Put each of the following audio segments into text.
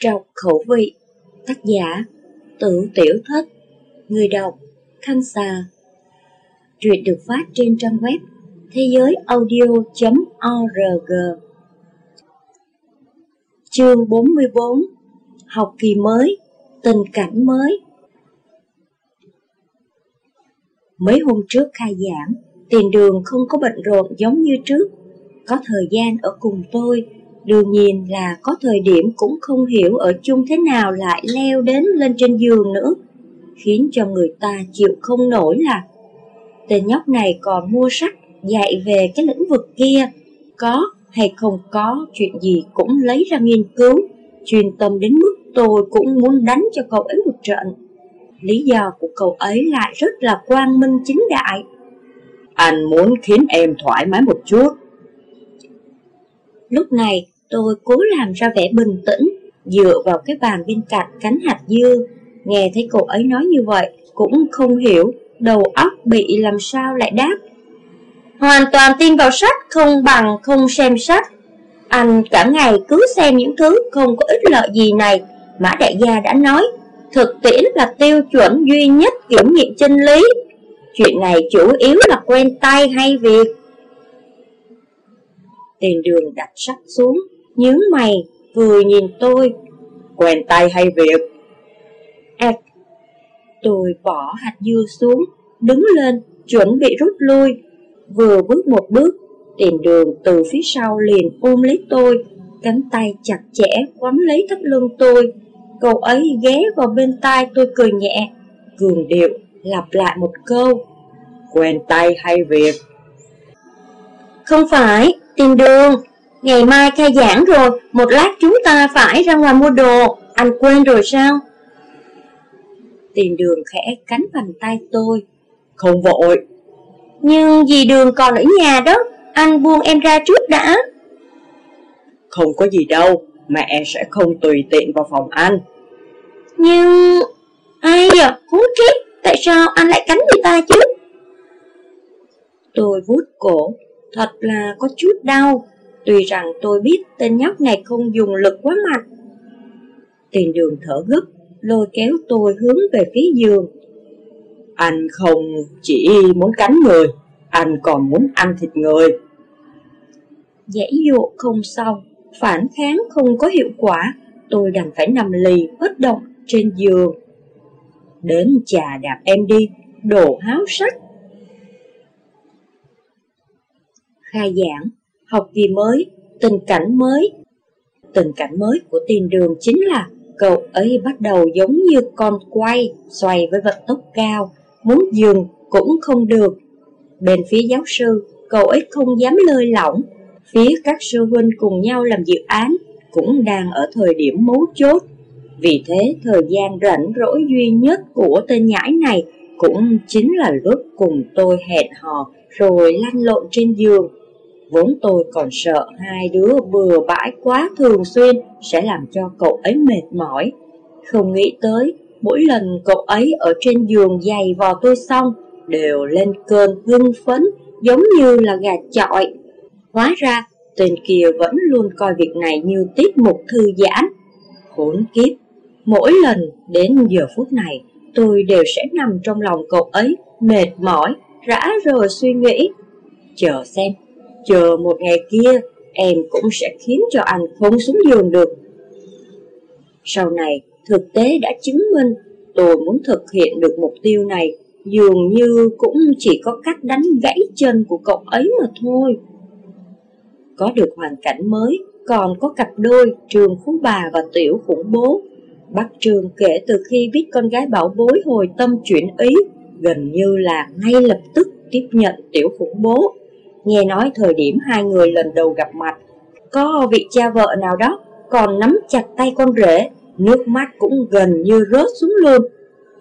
Trọc khẩu vị. Tác giả, Tử Tiểu Thất. Người đọc, Khanh Xà. Truyện được phát trên trang web thế giới audio.org Chương 44 Học kỳ mới, Tình cảnh mới. Mấy hôm trước khai giảng, Tiền đường không có bận rộn giống như trước. Có thời gian ở cùng tôi Đương nhiên là có thời điểm cũng không hiểu ở chung thế nào lại leo đến lên trên giường nữa, khiến cho người ta chịu không nổi là tên nhóc này còn mua sách dạy về cái lĩnh vực kia, có hay không có chuyện gì cũng lấy ra nghiên cứu, chuyên tâm đến mức tôi cũng muốn đánh cho cậu ấy một trận. Lý do của cậu ấy lại rất là quang minh chính đại. Anh muốn khiến em thoải mái một chút. Lúc này, Tôi cố làm ra vẻ bình tĩnh, dựa vào cái bàn bên cạnh cánh hạt dưa. Nghe thấy cô ấy nói như vậy, cũng không hiểu, đầu óc bị làm sao lại đáp. Hoàn toàn tin vào sách, không bằng không xem sách. Anh cả ngày cứ xem những thứ không có ích lợi gì này, Mã Đại Gia đã nói, thực tiễn là tiêu chuẩn duy nhất kiểm nghiệm chân lý. Chuyện này chủ yếu là quen tay hay việc. Tiền đường đặt sách xuống, nhướng mày, vừa nhìn tôi. Quen tay hay việc? À, tôi bỏ hạt dưa xuống, đứng lên, chuẩn bị rút lui. Vừa bước một bước, tiền đường từ phía sau liền ôm lấy tôi, cánh tay chặt chẽ quắm lấy thắt lưng tôi. Cậu ấy ghé vào bên tai tôi cười nhẹ, cường điệu, lặp lại một câu. Quen tay hay việc? Không phải, tiền đường, Ngày mai khai giảng rồi, một lát chúng ta phải ra ngoài mua đồ, anh quên rồi sao? Tiền đường khẽ cánh bàn tay tôi. Không vội. Nhưng dì đường còn ở nhà đó, anh buông em ra trước đã. Không có gì đâu, mẹ sẽ không tùy tiện vào phòng anh. Nhưng... ai giờ, hú chết, tại sao anh lại cánh người ta chứ? Tôi vuốt cổ, thật là có chút đau, Tuy rằng tôi biết tên nhóc này không dùng lực quá mạnh. Tiền đường thở gấp, lôi kéo tôi hướng về phía giường. Anh không chỉ muốn cắn người, anh còn muốn ăn thịt người. Dãy dụ không xong, phản kháng không có hiệu quả, tôi đành phải nằm lì bất động trên giường. Đến trà đạp em đi, đồ háo sắc. Khai giảng học kỳ mới, tình cảnh mới. Tình cảnh mới của tiền đường chính là cậu ấy bắt đầu giống như con quay, xoay với vận tốc cao, muốn dừng cũng không được. Bên phía giáo sư, cậu ấy không dám lơi lỏng, phía các sư huynh cùng nhau làm dự án cũng đang ở thời điểm mấu chốt. Vì thế, thời gian rảnh rỗi duy nhất của tên nhãi này cũng chính là lúc cùng tôi hẹn hò rồi lăn lộn trên giường Vốn tôi còn sợ hai đứa bừa bãi quá thường xuyên sẽ làm cho cậu ấy mệt mỏi. Không nghĩ tới, mỗi lần cậu ấy ở trên giường giày vò tôi xong, đều lên cơn hưng phấn, giống như là gà chọi. Hóa ra, tên kia vẫn luôn coi việc này như tiết mục thư giãn. Khốn kiếp, mỗi lần đến giờ phút này, tôi đều sẽ nằm trong lòng cậu ấy, mệt mỏi, rã rời suy nghĩ. Chờ xem, chờ một ngày kia em cũng sẽ khiến cho anh không xuống giường được. Sau này, thực tế đã chứng minh tôi muốn thực hiện được mục tiêu này dường như cũng chỉ có cách đánh gãy chân của cậu ấy mà thôi. Có được hoàn cảnh mới, còn có cặp đôi Trường Phú Bà và Tiểu Khủng Bố. Bác Trường kể từ khi biết con gái bảo bối hồi tâm chuyển ý, gần như là ngay lập tức tiếp nhận Tiểu Khủng Bố Nghe nói thời điểm hai người lần đầu gặp mặt, có vị cha vợ nào đó còn nắm chặt tay con rể, nước mắt cũng gần như rớt xuống luôn.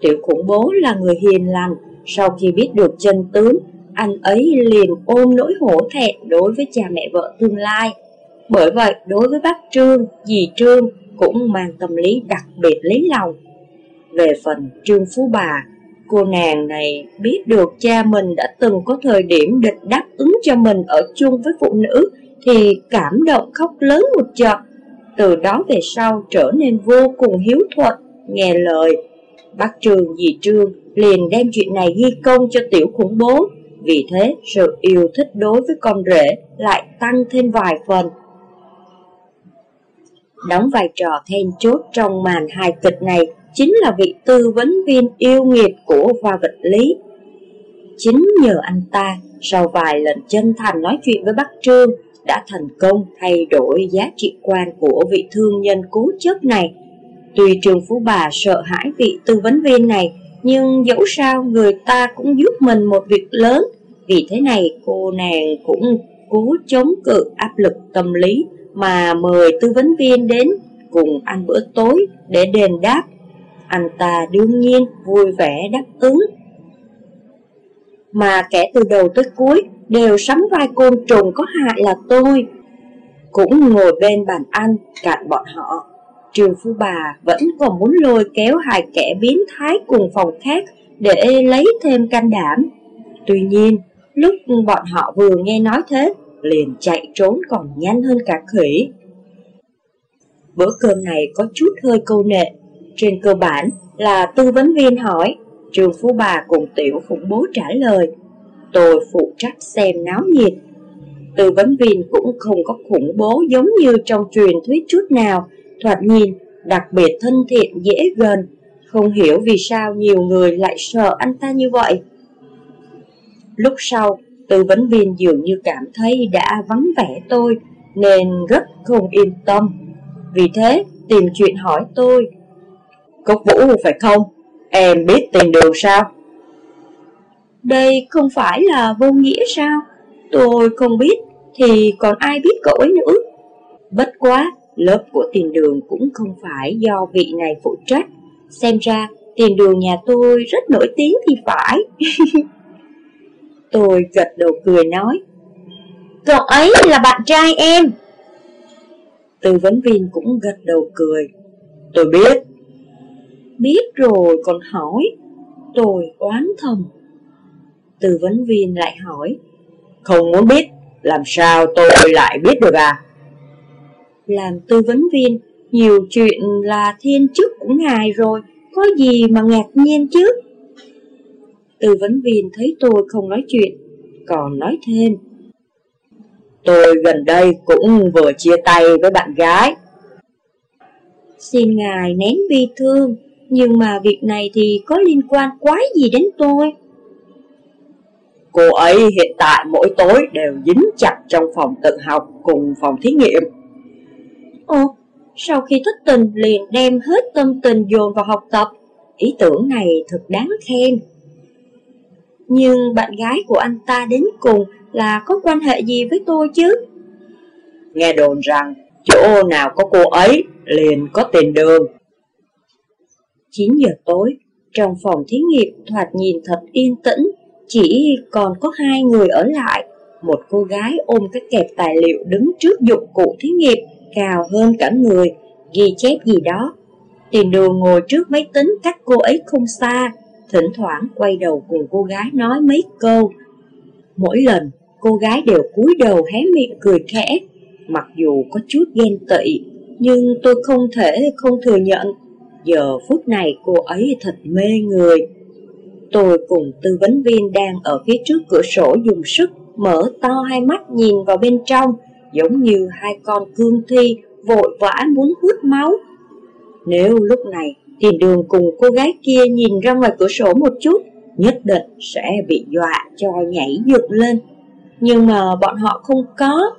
Tiểu khủng bố là người hiền lành, sau khi biết được chân tướng, anh ấy liền ôm nỗi hổ thẹn đối với cha mẹ vợ tương lai. Bởi vậy, đối với bác Trương, dì Trương cũng mang tâm lý đặc biệt lấy lòng. Về phần Trương Phú Bà, Cô nàng này biết được cha mình đã từng có thời điểm định đáp ứng cho mình ở chung với phụ nữ thì cảm động khóc lớn một trận. từ đó về sau trở nên vô cùng hiếu thuận, nghe lời. Bác Trường dì Trương liền đem chuyện này ghi công cho tiểu khủng bố, vì thế sự yêu thích đối với con rể lại tăng thêm vài phần. Đóng vai trò then chốt trong màn hài kịch này chính là vị tư vấn viên yêu nghiệt của khoa vật lý. Chính nhờ anh ta, sau vài lần chân thành nói chuyện với bác Trương, đã thành công thay đổi giá trị quan của vị thương nhân cố chấp này. Tuy Trương Phú Bà sợ hãi vị tư vấn viên này, nhưng dẫu sao người ta cũng giúp mình một việc lớn. Vì thế này cô nàng cũng cố chống cự áp lực tâm lý mà mời tư vấn viên đến cùng ăn bữa tối để đền đáp. Anh ta đương nhiên vui vẻ đáp ứng. Mà kẻ từ đầu tới cuối đều sắm vai côn trùng có hại là tôi. Cũng ngồi bên bàn ăn cạnh bọn họ. Trường Phu Bà vẫn còn muốn lôi kéo hai kẻ biến thái cùng phòng khác để lấy thêm can đảm. Tuy nhiên, lúc bọn họ vừa nghe nói thế, liền chạy trốn còn nhanh hơn cả khỉ. Bữa cơm này có chút hơi câu nệ, trên cơ bản là tư vấn viên hỏi, trường phú bà cùng tiểu khủng bố trả lời. Tôi phụ trách xem náo nhiệt. Tư vấn viên cũng không có khủng bố giống như trong truyền thuyết chút nào, thoạt nhìn đặc biệt thân thiện dễ gần, không hiểu vì sao nhiều người lại sợ anh ta như vậy. Lúc sau, tư vấn viên dường như cảm thấy đã vắng vẻ tôi, nên rất không yên tâm. Vì thế, tìm chuyện hỏi tôi. Cốc Vũ phải không? Em biết tiền đường sao? Đây không phải là vô nghĩa sao? Tôi không biết, thì còn ai biết cậu ấy nữa? Bất quá, lớp của tiền đường cũng không phải do vị này phụ trách. Xem ra, tiền đường nhà tôi rất nổi tiếng thì phải. tôi gật đầu cười nói. Cậu ấy là bạn trai em. Tư vấn viên cũng gật đầu cười. Tôi biết. Rồi còn hỏi. Tôi oán thầm. Tư vấn viên lại hỏi. Không muốn biết, làm sao tôi lại biết được à? Làm tư vấn viên, nhiều chuyện là thiên chức của ngài rồi, có gì mà ngạc nhiên chứ? Tư vấn viên thấy tôi không nói chuyện, còn nói thêm. Tôi gần đây cũng vừa chia tay với bạn gái. Xin ngài nén bi thương, nhưng mà việc này thì có liên quan quái gì đến tôi? Cô ấy hiện tại mỗi tối đều dính chặt trong phòng tự học cùng phòng thí nghiệm. Ồ, sau khi thất tình liền đem hết tâm tình dồn vào học tập, ý tưởng này thật đáng khen. Nhưng bạn gái của anh ta đến cùng là có quan hệ gì với tôi chứ? Nghe đồn rằng chỗ nào có cô ấy liền có tiền đường. 9 giờ tối, trong phòng thí nghiệm thoạt nhìn thật yên tĩnh, chỉ còn có hai người ở lại. Một cô gái ôm cái kẹp tài liệu đứng trước dụng cụ thí nghiệm, cao hơn cả người, ghi chép gì đó. Tiền đồ ngồi trước máy tính cách cô ấy không xa, thỉnh thoảng quay đầu cùng cô gái nói mấy câu. Mỗi lần, cô gái đều cúi đầu hé miệng cười khẽ, mặc dù có chút ghen tị, nhưng tôi không thể không thừa nhận. Giờ phút này cô ấy thật mê người. Tôi cùng tư vấn viên đang ở phía trước cửa sổ dùng sức mở to hai mắt nhìn vào bên trong, giống như hai con cương thi vội vã muốn hút máu. Nếu lúc này tiền đường cùng cô gái kia nhìn ra ngoài cửa sổ một chút, nhất định sẽ bị dọa cho nhảy dựng lên. Nhưng mà bọn họ không có,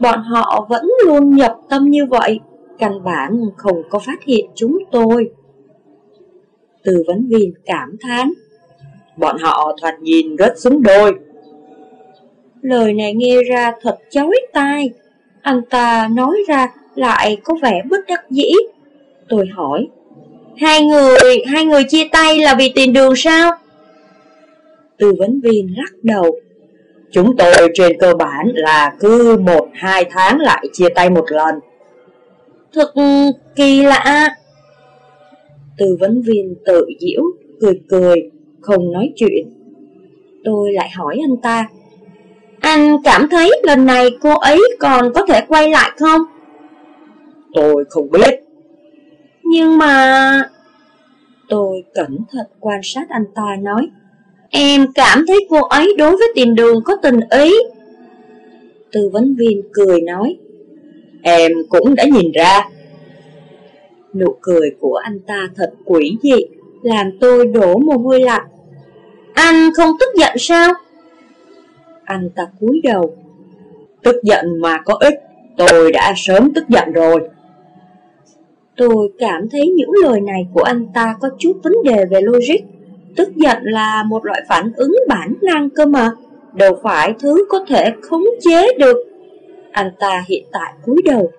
bọn họ vẫn luôn nhập tâm như vậy, căn bản không có phát hiện chúng tôi. Tư vấn viên cảm thán, bọn họ thoạt nhìn rất xứng đôi. Lời này nghe ra thật chói tai, anh ta nói ra lại có vẻ bất đắc dĩ. Tôi hỏi, hai người, hai người chia tay là vì tiền đường sao? Tư vấn viên lắc đầu. Chúng tôi trên cơ bản là cứ một hai tháng lại chia tay một lần. Thật kỳ lạ. Tư vấn viên tự diễu, cười cười, không nói chuyện. Tôi lại hỏi anh ta, anh cảm thấy lần này cô ấy còn có thể quay lại không? Tôi không biết. Nhưng mà... Tôi cẩn thận quan sát anh ta nói Em cảm thấy cô ấy đối với tiền đường có tình ý Tư vấn viên cười nói Em cũng đã nhìn ra. Nụ cười của anh ta thật quỷ dị, Làm tôi đổ mồ hôi lạnh. Anh không tức giận sao? Anh ta cúi đầu. Tức giận mà có ích, Tôi đã sớm tức giận rồi. Tôi cảm thấy những lời này của anh ta có chút vấn đề về logic. Tức giận là một loại phản ứng bản năng cơ mà. Đâu phải thứ có thể khống chế được. Anh ta hiện tại cúi đầu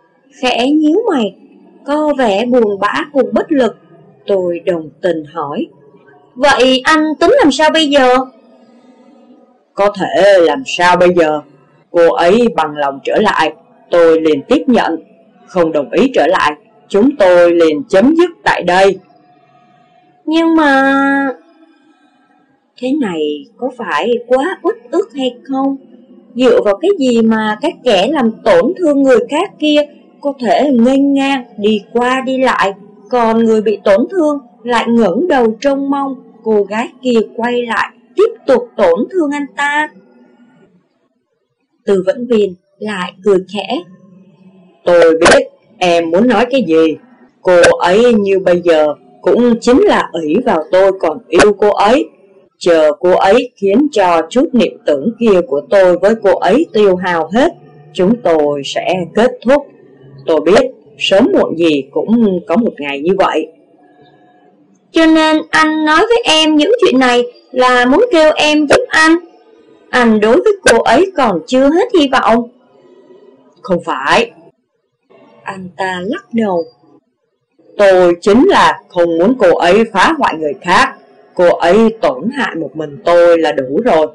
Khẽ nhíu mày Có vẻ buồn bã cùng bất lực Tôi đồng tình hỏi Vậy anh tính làm sao bây giờ? Có thể làm sao bây giờ? Cô ấy bằng lòng trở lại Tôi liền tiếp nhận Không đồng ý trở lại Chúng tôi liền chấm dứt tại đây Nhưng mà... Thế này có phải quá uất ức hay không? Dựa vào cái gì mà các kẻ làm tổn thương người khác kia có thể nghênh ngang đi qua đi lại, còn người bị tổn thương lại ngẩng đầu trông mong cô gái kia quay lại tiếp tục tổn thương anh ta. Từ vẫn viên lại cười khẽ. Tôi biết em muốn nói cái gì. Cô ấy như bây giờ cũng chính là ỷ vào tôi còn yêu cô ấy. Chờ cô ấy khiến cho chút niệm tưởng kia của tôi với cô ấy tiêu hao hết, chúng tôi sẽ kết thúc. Tôi biết, sớm muộn gì cũng có một ngày như vậy. Cho nên anh nói với em những chuyện này là muốn kêu em giúp anh. Anh đối với cô ấy còn chưa hết hy vọng. Không phải. Anh ta lắc đầu. Tôi chính là không muốn cô ấy phá hoại người khác. Cô ấy tổn hại một mình tôi là đủ rồi.